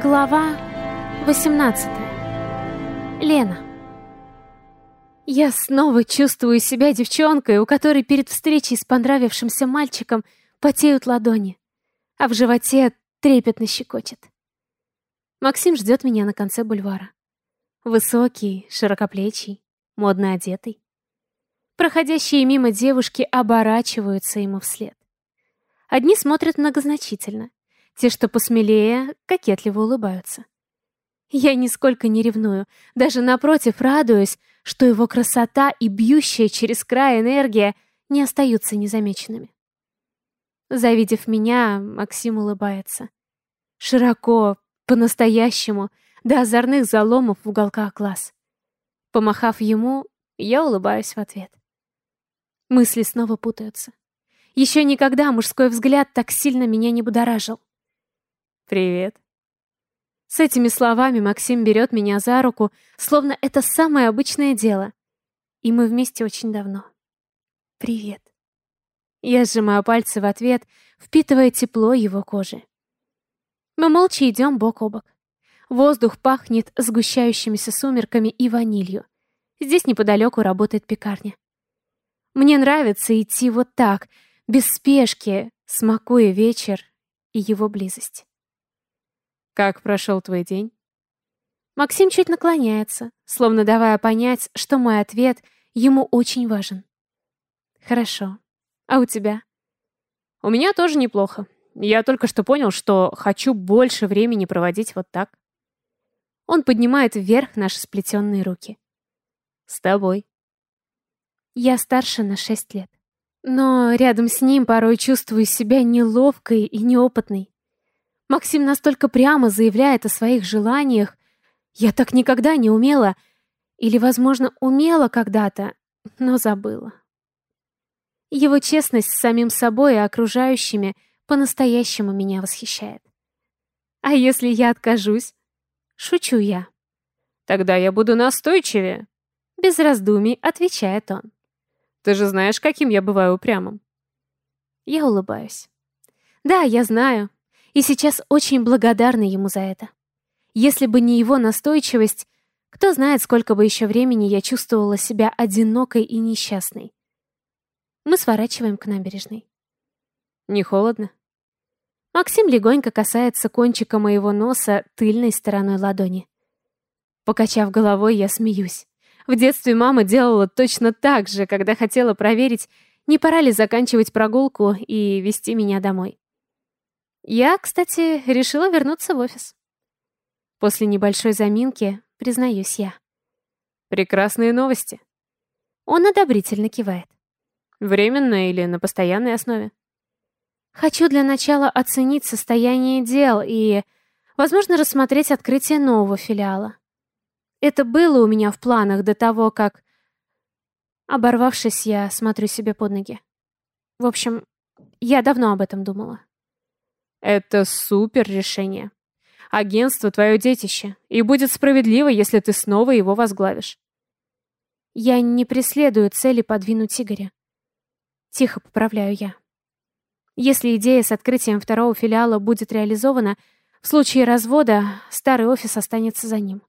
Глава 18. Лена. Я снова чувствую себя девчонкой, у которой перед встречей с понравившимся мальчиком потеют ладони, а в животе трепетно щекочет. Максим ждет меня на конце бульвара. Высокий, широкоплечий, модно одетый. Проходящие мимо девушки оборачиваются ему вслед. Одни смотрят многозначительно, те, что посмелее, кокетливо улыбаются. Я нисколько не ревную, даже напротив радуюсь, что его красота и бьющая через край энергия не остаются незамеченными. Завидев меня, Максим улыбается. Широко, по-настоящему, до озорных заломов в уголках глаз. Помахав ему, я улыбаюсь в ответ. Мысли снова путаются. Еще никогда мужской взгляд так сильно меня не будоражил. «Привет». С этими словами Максим берет меня за руку, словно это самое обычное дело. И мы вместе очень давно. «Привет». Я сжимаю пальцы в ответ, впитывая тепло его кожи. Мы молча идем бок о бок. Воздух пахнет сгущающимися сумерками и ванилью. Здесь неподалеку работает пекарня. Мне нравится идти вот так, без спешки, смакуя вечер и его близость. «Как прошел твой день?» Максим чуть наклоняется, словно давая понять, что мой ответ ему очень важен. «Хорошо. А у тебя?» «У меня тоже неплохо. Я только что понял, что хочу больше времени проводить вот так». Он поднимает вверх наши сплетенные руки. «С тобой». Я старше на шесть лет. Но рядом с ним порой чувствую себя неловкой и неопытной. Максим настолько прямо заявляет о своих желаниях. Я так никогда не умела. Или, возможно, умела когда-то, но забыла. Его честность с самим собой и окружающими по-настоящему меня восхищает. А если я откажусь? Шучу я. Тогда я буду настойчивее. Без раздумий отвечает он. Ты же знаешь, каким я бываю упрямым. Я улыбаюсь. Да, я знаю и сейчас очень благодарна ему за это. Если бы не его настойчивость, кто знает, сколько бы еще времени я чувствовала себя одинокой и несчастной. Мы сворачиваем к набережной. Не холодно? Максим легонько касается кончика моего носа тыльной стороной ладони. Покачав головой, я смеюсь. В детстве мама делала точно так же, когда хотела проверить, не пора ли заканчивать прогулку и вести меня домой. Я, кстати, решила вернуться в офис. После небольшой заминки признаюсь я. Прекрасные новости. Он одобрительно кивает. Временно или на постоянной основе? Хочу для начала оценить состояние дел и, возможно, рассмотреть открытие нового филиала. Это было у меня в планах до того, как... Оборвавшись, я смотрю себе под ноги. В общем, я давно об этом думала. Это супер решение. Агентство — твое детище, и будет справедливо, если ты снова его возглавишь. Я не преследую цели подвинуть Игоря. Тихо поправляю я. Если идея с открытием второго филиала будет реализована, в случае развода старый офис останется за ним.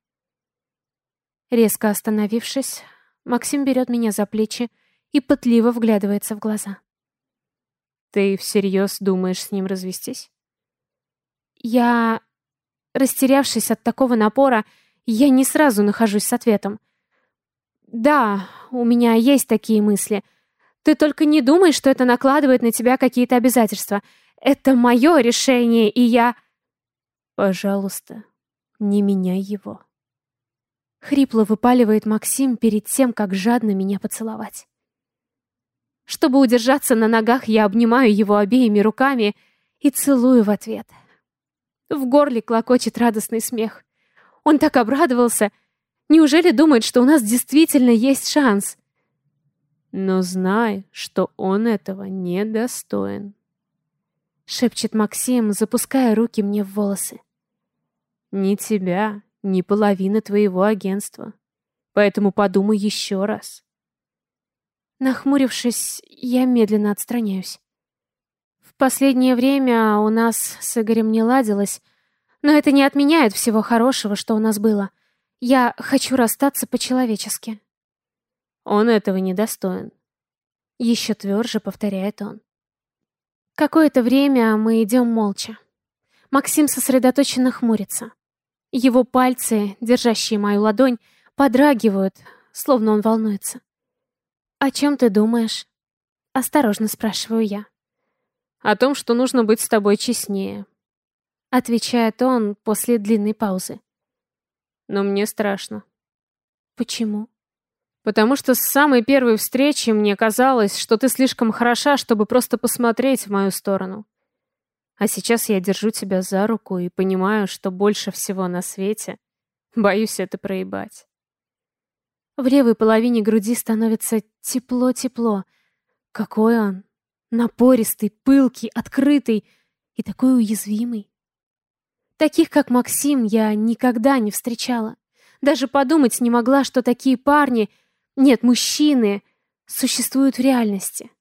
Резко остановившись, Максим берет меня за плечи и пытливо вглядывается в глаза. «Ты всерьез думаешь с ним развестись?» Я, растерявшись от такого напора, я не сразу нахожусь с ответом. Да, у меня есть такие мысли. Ты только не думай, что это накладывает на тебя какие-то обязательства. Это мое решение, и я... Пожалуйста, не меняй его. Хрипло выпаливает Максим перед тем, как жадно меня поцеловать. Чтобы удержаться на ногах, я обнимаю его обеими руками и целую в ответ. В горле клокочет радостный смех. Он так обрадовался. Неужели думает, что у нас действительно есть шанс? Но знай, что он этого не достоин. Шепчет Максим, запуская руки мне в волосы. Ни тебя, ни половины твоего агентства. Поэтому подумай еще раз. Нахмурившись, я медленно отстраняюсь последнее время у нас с Игорем не ладилось, Но это не отменяет всего хорошего, что у нас было. Я хочу расстаться по-человечески. Он этого не достоин. Еще тверже повторяет он. Какое-то время мы идем молча. Максим сосредоточенно хмурится. Его пальцы, держащие мою ладонь, подрагивают, словно он волнуется. «О чем ты думаешь?» Осторожно спрашиваю я. «О том, что нужно быть с тобой честнее», — отвечает он после длинной паузы. «Но мне страшно». «Почему?» «Потому что с самой первой встречи мне казалось, что ты слишком хороша, чтобы просто посмотреть в мою сторону. А сейчас я держу тебя за руку и понимаю, что больше всего на свете боюсь это проебать». В левой половине груди становится тепло-тепло. Какой он! Напористый, пылкий, открытый и такой уязвимый. Таких, как Максим, я никогда не встречала. Даже подумать не могла, что такие парни, нет, мужчины, существуют в реальности.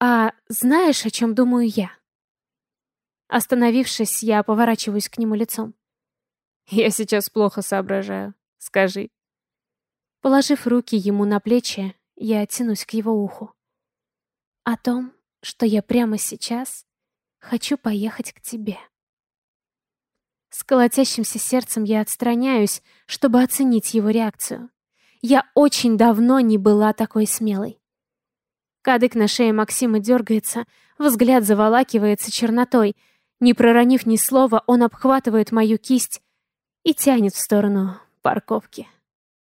А знаешь, о чем думаю я? Остановившись, я поворачиваюсь к нему лицом. Я сейчас плохо соображаю. Скажи. Положив руки ему на плечи, я тянусь к его уху. О том, что я прямо сейчас хочу поехать к тебе. С колотящимся сердцем я отстраняюсь, чтобы оценить его реакцию. Я очень давно не была такой смелой. Кадык на шее Максима дергается, взгляд заволакивается чернотой. Не проронив ни слова, он обхватывает мою кисть и тянет в сторону парковки.